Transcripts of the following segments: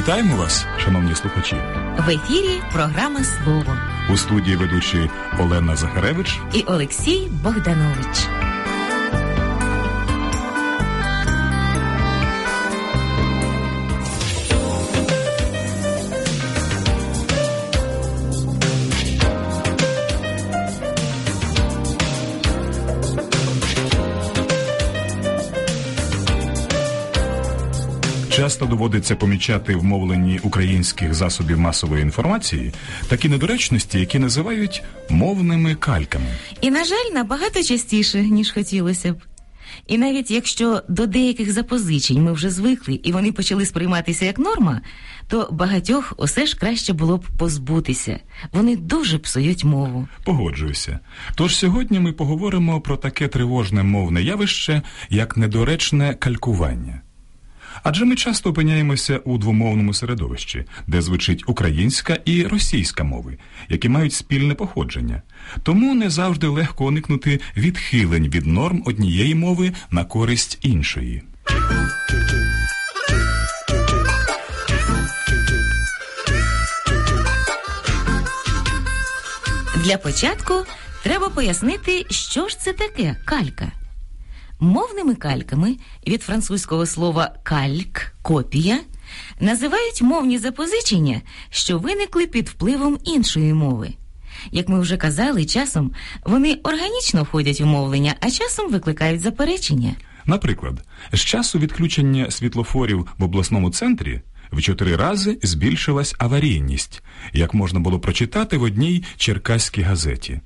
Вітаємо вас, шановні слухачі. В ефірі програма Слово У студії ведучі Олена Захаревич. і Олексій Богданович. Часто доводиться помічати в мовленні українських засобів масової інформації такі недоречності, які називають мовними кальками. І, на жаль, набагато частіше, ніж хотілося б. І навіть якщо до деяких запозичень ми вже звикли і вони почали сприйматися як норма, то багатьох усе ж краще було б позбутися. Вони дуже псують мову. Погоджуюся. Тож сьогодні ми поговоримо про таке тривожне мовне явище, як недоречне калькування. Адже ми часто опиняємося у двомовному середовищі, де звучить українська і російська мови, які мають спільне походження. Тому не завжди легко уникнути відхилень від норм однієї мови на користь іншої. Для початку треба пояснити, що ж це таке калька. Мовними кальками від французького слова кальк копія називають мовні запозичення, що виникли під впливом іншої мови. Як ми вже казали, часом вони органічно входять у мовлення, а часом викликають заперечення. Наприклад, з часу відключення світлофорів в обласному центрі в чотири рази збільшилась аварійність, як можна було прочитати в одній черкаській газеті.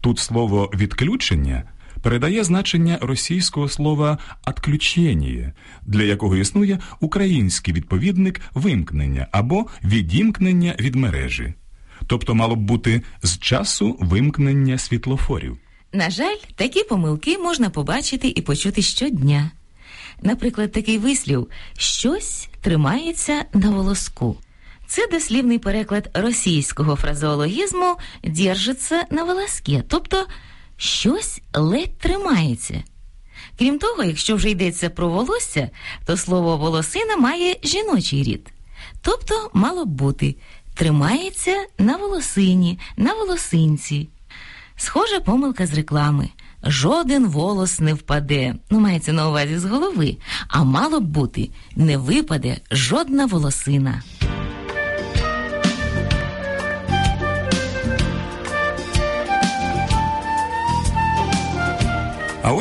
Тут слово відключення передає значення російського слова «отключення», для якого існує український відповідник вимкнення або відімкнення від мережі. Тобто мало б бути з часу вимкнення світлофорів. На жаль, такі помилки можна побачити і почути щодня. Наприклад, такий вислів щось тримається на волоску. Це дослівний переклад російського фразеологізму «держиться на волоске», тобто щось ледь тримається. Крім того, якщо вже йдеться про волосся, то слово волосина має жіночий рід. Тобто мало б бути тримається на волосині, на волосинці. Схожа помилка з реклами. Жоден волос не впаде, ну мається на увазі з голови, а мало б бути не випаде жодна волосина.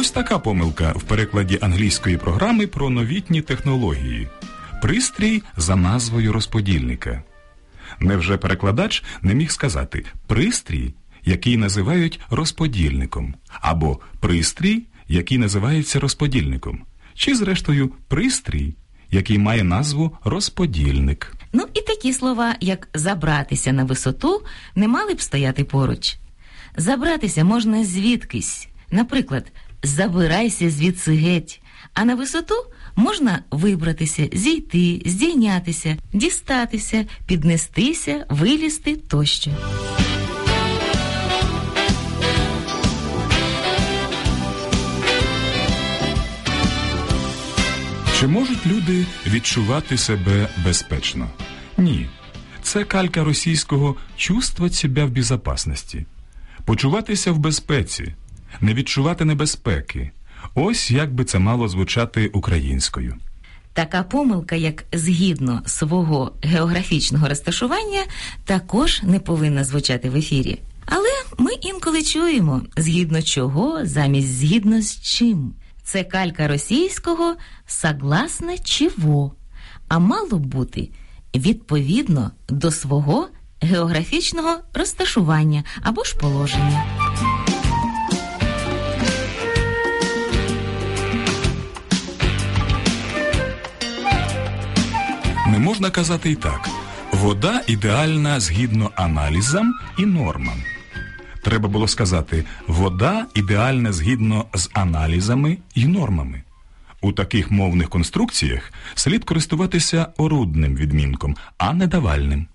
Ось така помилка в перекладі англійської програми про новітні технології. Пристрій за назвою розподільника. Невже перекладач не міг сказати пристрій, який називають розподільником, або пристрій, який називається розподільником, чи, зрештою, пристрій, який має назву розподільник. Ну і такі слова, як забратися на висоту, не мали б стояти поруч. Забратися можна звідкись. Наприклад, забирайся звідси геть, а на висоту можна вибратися, зійти, здійнятися, дістатися, піднестися, вилізти тощо. Чи можуть люди відчувати себе безпечно? Ні. Це калька російського чувствовать себе в безопасності. Почуватися в безпеці, не відчувати небезпеки. Ось як би це мало звучати українською. Така помилка, як згідно свого географічного розташування, також не повинна звучати в ефірі. Але ми інколи чуємо, згідно чого замість згідно з чим. Це калька російського согласно чого, а мало б бути відповідно до свого географічного розташування або ж положення. Можна казати і так: вода ідеальна згідно аналізам і нормам. Треба було сказати, вода ідеальна згідно з аналізами і нормами. У таких мовних конструкціях слід користуватися орудним відмінком, а не давальним.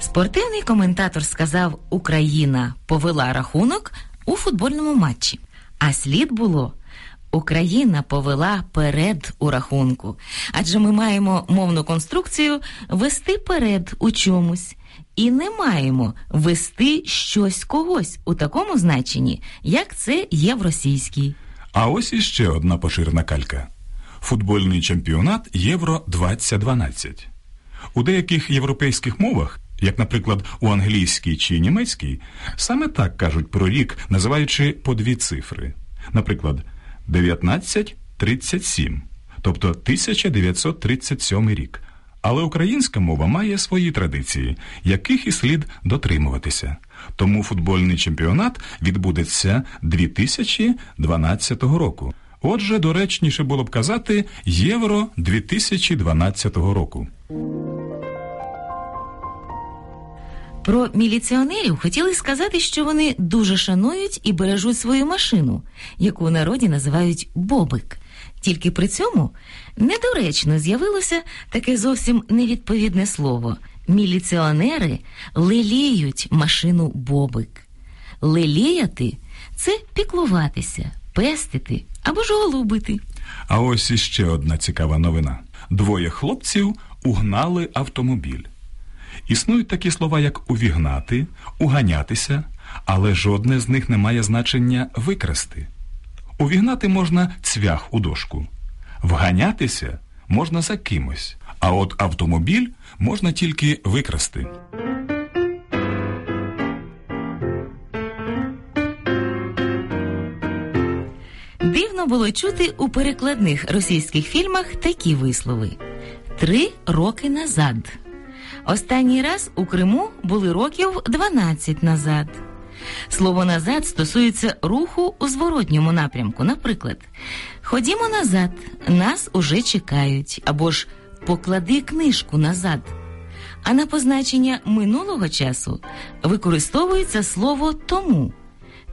Спортивний коментатор сказав, Україна повела рахунок у футбольному матчі. А слід було Україна повела перед у рахунку, адже ми маємо мовну конструкцію вести перед у чомусь. І не маємо вести щось когось у такому значенні, як це є в російській. А ось іще одна поширена калька: футбольний чемпіонат Євро 2012 У деяких європейських мовах, як, наприклад, у англійській чи німецькій, саме так кажуть про рік, називаючи по дві цифри. Наприклад, 1937, тобто 1937 рік. Але українська мова має свої традиції, яких і слід дотримуватися. Тому футбольний чемпіонат відбудеться 2012 року. Отже, доречніше було б казати Євро 2012 року. Про міліціонерів хотіли сказати, що вони дуже шанують і бережуть свою машину, яку в народі називають бобик. Тільки при цьому недоречно з'явилося таке зовсім невідповідне слово. Міліціонери леліють машину бобик. Леліяти це піклуватися, пестити або ж голубити. А ось іще одна цікава новина: двоє хлопців угнали автомобіль. Існують такі слова, як увігнати, уганятися, але жодне з них не має значення викрасти. Увігнати можна цвях у дошку, вганятися можна за кимось, а от автомобіль можна тільки викрасти. Дивно було чути у перекладних російських фільмах такі вислови: три роки назад. Останній раз у Криму були років 12 назад. Слово назад стосується руху у зворотньому напрямку. Наприклад, ходімо назад, нас уже чекають, або ж поклади книжку назад. А на позначення минулого часу використовується слово тому.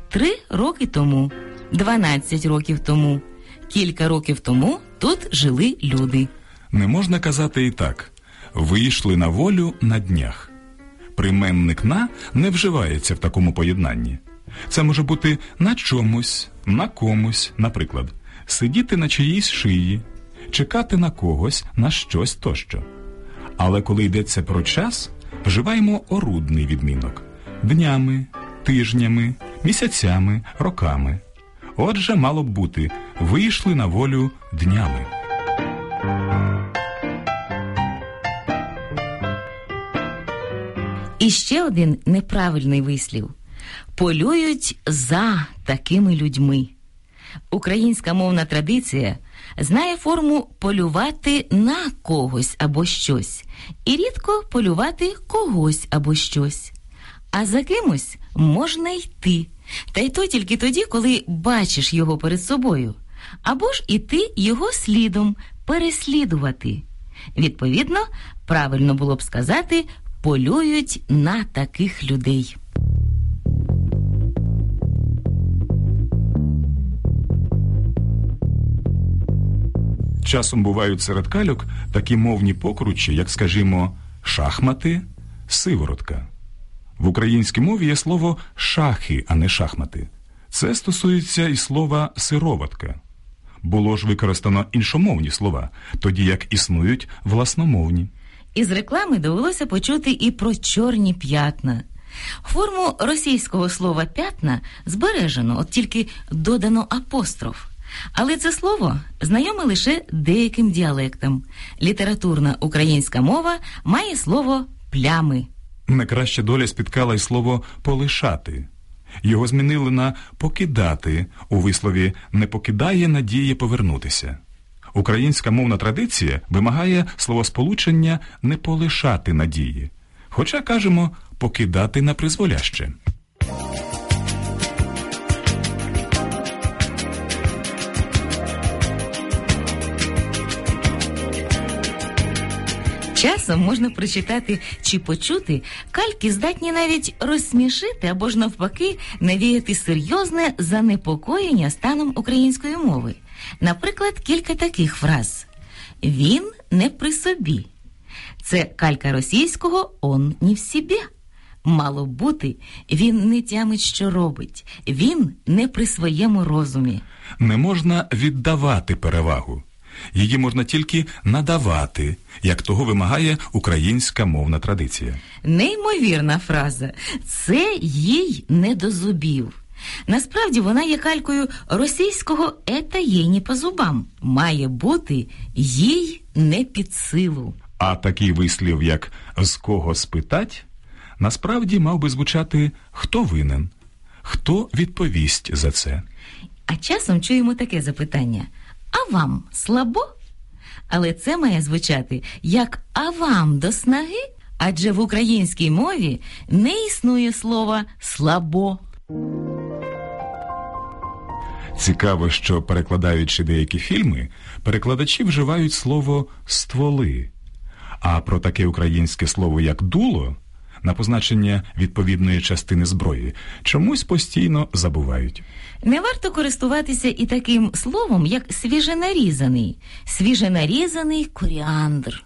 Три роки тому, 12 років тому, кілька років тому тут жили люди. Не можна казати і так вийшли на волю на днях. Прийменник на не вживається в такому поєднанні. Це може бути на чомусь, на комусь, наприклад, сидіти на чиїсь шиї, чекати на когось, на щось тощо. Але коли йдеться про час, вживаємо орудний відмінок днями, тижнями, місяцями, роками. Отже, мало б бути вийшли на волю днями. І ще один неправильний вислів: полюють за такими людьми. Українська мовна традиція знає форму полювати на когось або щось, і рідко полювати когось або щось. А за кимось можна йти, та й то тільки тоді, коли бачиш його перед собою, або ж іти його слідом, переслідувати. Відповідно, правильно було б сказати полюють на таких людей. Часом бувають серед кальок такі мовні покручі, як, скажімо, шахмати, сиворотка. В українській мові є слово шахи, а не шахмати. Це стосується і слова сироватка. Було ж використано іншомовні слова, тоді як існують власномовні. Із реклами довелося почути і про чорні п'ятна. Форму російського слова п'ятна збережено, от тільки додано апостроф. Але це слово знайоме лише деяким діалектам. Літературна українська мова має слово плями. Найкраща доля спіткала й слово полишати. Його змінили на покидати у вислові не покидає надії повернутися. Українська мовна традиція вимагає словосполучення не полишати надії, хоча кажемо покидати на призволяще. Часом можна прочитати чи почути, кальки здатні навіть розсмішити або ж навпаки навіяти серйозне занепокоєння станом української мови. Наприклад, кілька таких фраз: Він не при собі. Це калька російського он не в собі. Мало бути, він не тямить, що робить, він не при своєму розумі. Не можна віддавати перевагу. Її можна тільки надавати, як того вимагає українська мовна традиція. Неймовірна фраза. Це їй не до зубів. Насправді вона є калькою російського «ета їй не по зубам. Має бути їй не під силу. А такий вислів, як з кого спитать, насправді мав би звучати хто винен, хто відповість за це. А часом чуємо таке запитання: А вам слабо? Але це має звучати як а вам до снаги? Адже в українській мові не існує слова слабо. Цікаво, що перекладаючи деякі фільми, перекладачі вживають слово стволи. А про таке українське слово, як дуло, на позначення відповідної частини зброї, чомусь постійно забувають. Не варто користуватися і таким словом, як свіженарізаний, свіженарізаний коріандр.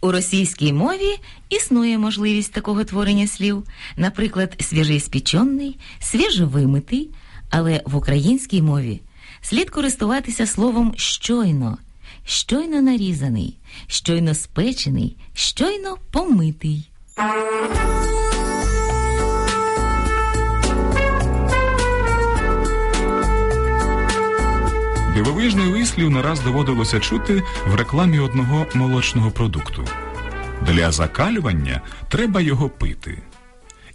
У російській мові існує можливість такого творення слів, наприклад, свіжеіспічений, свіжовимитий, але в українській мові слід користуватися словом щойно, щойно нарізаний, щойно спечений, щойно помитий. Дивовижний вислів не раз доводилося чути в рекламі одного молочного продукту. Для закалювання треба його пити.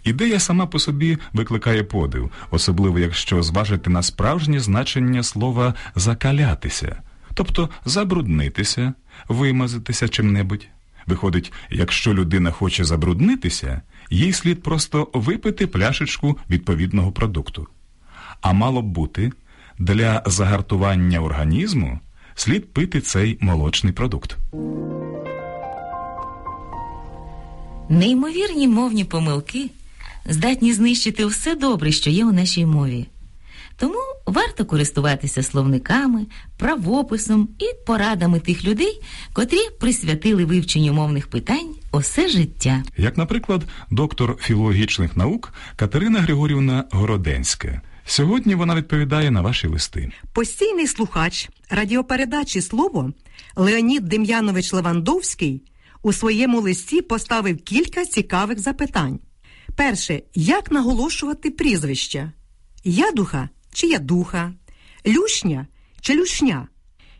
Ідея сама по собі викликає подив, особливо якщо зважити на справжнє значення слова закалятися, тобто забруднитися, вимазатися чим-небудь. Виходить, якщо людина хоче забруднитися, їй слід просто випити пляшечку відповідного продукту. А мало б бути, для загартування організму слід пити цей молочний продукт. Неймовірні мовні помилки здатні знищити все добре, що є у нашій мові. Тому варто користуватися словниками, правописом і порадами тих людей, котрі присвятили вивченню мовних питань усе життя. Як, наприклад, доктор філологічних наук Катерина Григорівна Городенська. Сьогодні вона відповідає на ваші листи. Постійний слухач радіопередачі Слово Леонід Дем'янович Левандовський у своєму листі поставив кілька цікавих запитань. Перше, як наголошувати прізвища? Ядуха чи ядуха, люшня чи люшня?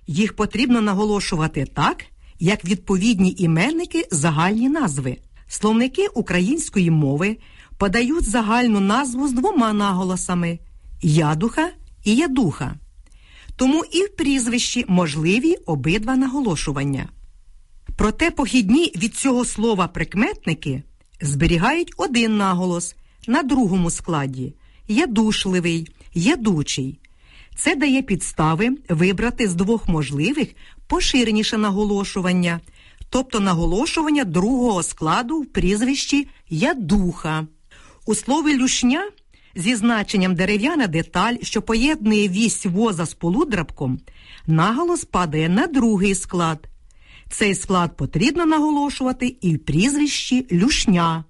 Їх потрібно наголошувати так, як відповідні іменники загальні назви. Словники української мови подають загальну назву з двома наголосами ядуха і ядуха. Тому і в прізвищі можливі обидва наголошування. Проте похідні від цього слова прикметники зберігають один наголос на другому складі ядушливий, ядучий. Це дає підстави вибрати з двох можливих поширеніше наголошування, тобто наголошування другого складу в прізвищі ядуха. У слові люшня зі значенням дерев'яна деталь, що поєднує вісь воза з полудрабком, наголос падає на другий склад. Цей склад потрібно наголошувати і в прізвищі люшня.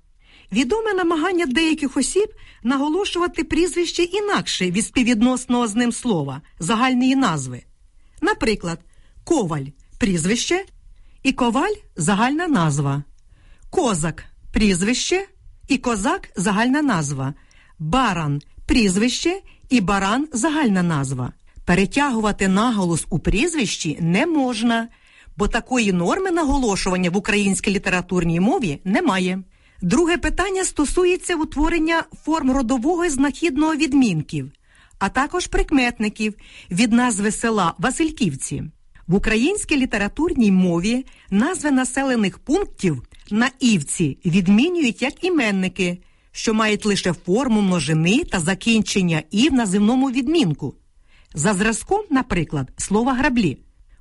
Відоме намагання деяких осіб наголошувати прізвище інакше від співвідносного з ним слова, загальної назви. Наприклад, коваль прізвище і коваль загальна назва, козак прізвище і козак загальна назва, баран прізвище і баран загальна назва. Перетягувати наголос у прізвищі не можна, бо такої норми наголошування в українській літературній мові немає. Друге питання стосується утворення форм родового і знахідного відмінків, а також прикметників від назви села Васильківці. В українській літературній мові назви населених пунктів на івці відмінюють як іменники, що мають лише форму множини та закінчення і в називному відмінку. За зразком, наприклад, слова граблі.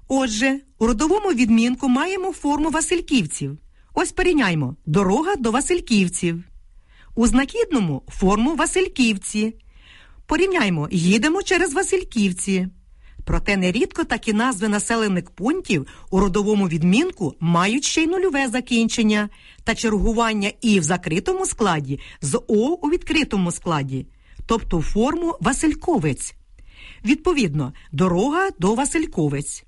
Отже, у родовому відмінку маємо форму Васильківців. Ось порівняймо дорога до Васильківців. У знахідному форму Васильківці. Порівняймо, їдемо через Васильківці. Проте нерідко такі назви населених пунктів у родовому відмінку мають ще й нульове закінчення та чергування і в закритому складі з О у відкритому складі, тобто форму Васильковець. Відповідно, дорога до Васильковець.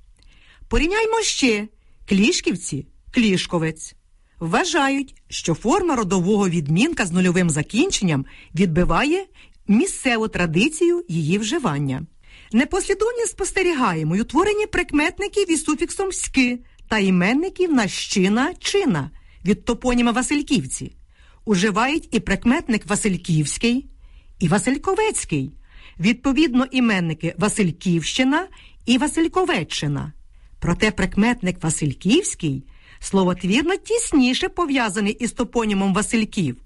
Порівняймо ще Клішківці, Клішковець. Вважають, що форма родового відмінка з нульовим закінченням відбиває місцеву традицію її вживання. Непослідовні спостерігаємо й утворення прикметників із суфіксом «ськи» та іменників на щина чина від топоніма Васильківці. Уживають і прикметник Васильківський, і Васильковецький. Відповідно, іменники Васильківщина і Васильковеччина. Проте прикметник Васильківський словотвірно тісніше пов'язаний із топонімом Васильків.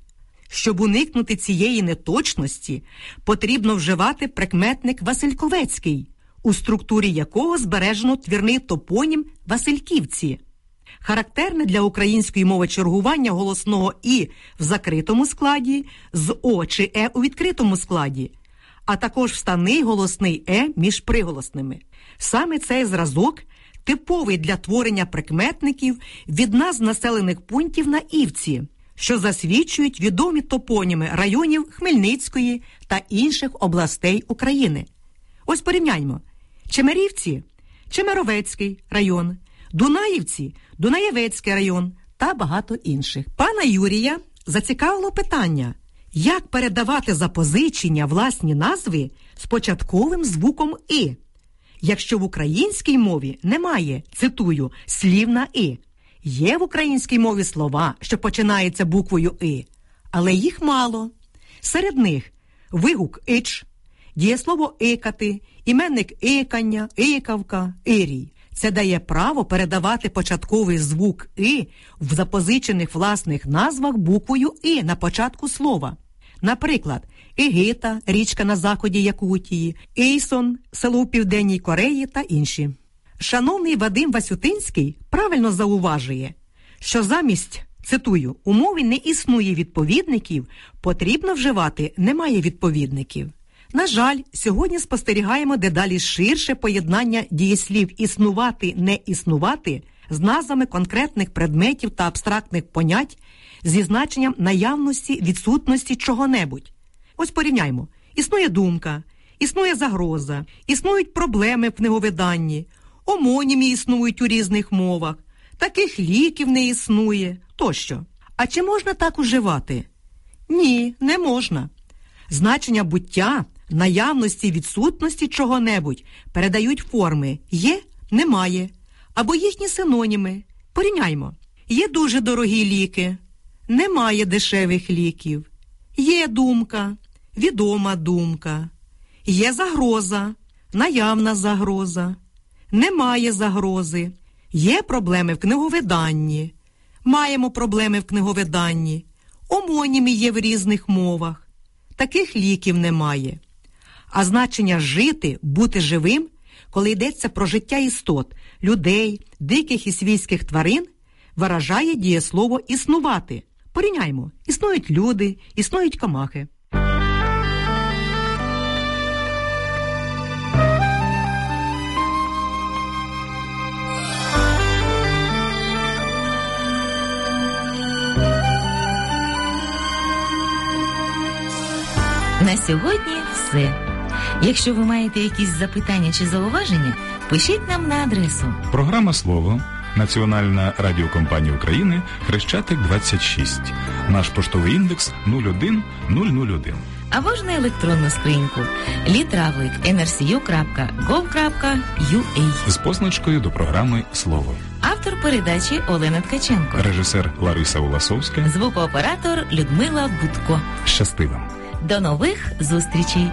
Щоб уникнути цієї неточності, потрібно вживати прикметник Васильковецький, у структурі якого збережено твірний топонім Васильківці. Характерне для української мови чергування голосного І в закритому складі, з О чи Е у відкритому складі, а також встаний голосний Е між приголосними. Саме цей зразок типовий для творення прикметників від назв населених пунктів на Івці що засвідчують відомі топоніми районів Хмельницької та інших областей України. Ось порівняймо: Чемерівці, Чемеровецький район, Дунаївці, Дунаєвецький район та багато інших. Пана Юрія зацікавило питання, як передавати запозичення власні назви з початковим звуком І, якщо в українській мові немає, цитую, слів на І. Є в українській мові слова, що починаються буквою И, але їх мало. Серед них вигук ич, дієслово икати, іменник икання, икавка, ирій. Це дає право передавати початковий звук И в запозичених власних назвах буквою И на початку слова. Наприклад, Егита, річка на заході Якутії, Ейсон, село в Південній Кореї та інші. Шановний Вадим Васютинський правильно зауважує, що замість, цитую, умови не існує відповідників, потрібно вживати немає відповідників. На жаль, сьогодні спостерігаємо дедалі ширше поєднання дієслів існувати, не існувати з назвами конкретних предметів та абстрактних понять зі значенням наявності відсутності чого-небудь. Ось порівняймо: існує думка, існує загроза, існують проблеми в книговиданні омонімі існують у різних мовах, таких ліків не існує тощо. А чи можна так уживати? Ні, не можна. Значення буття, наявності відсутності чого-небудь передають форми є, немає, або їхні синоніми. Порівняймо. Є дуже дорогі ліки, немає дешевих ліків, є думка, відома думка, є загроза, наявна загроза немає загрози. Є проблеми в книговиданні. Маємо проблеми в книговиданні. Омонімі є в різних мовах. Таких ліків немає. А значення жити, бути живим, коли йдеться про життя істот, людей, диких і свійських тварин, виражає дієслово існувати. Порівняймо, існують люди, існують комахи. На сьогодні все. Якщо ви маєте якісь запитання чи зауваження, пишіть нам на адресу. Програма Слово. Національна радіокомпанія України Хрещатик 26. Наш поштовий індекс 01001. Або ж на електронну скриньку літравлик nrcu.gov.ua З позначкою до програми Слово. Автор передачі Олена Ткаченко. Режисер Лариса Уласовська. Звукооператор Людмила Будко. Щасти вам! До нових зустрічей!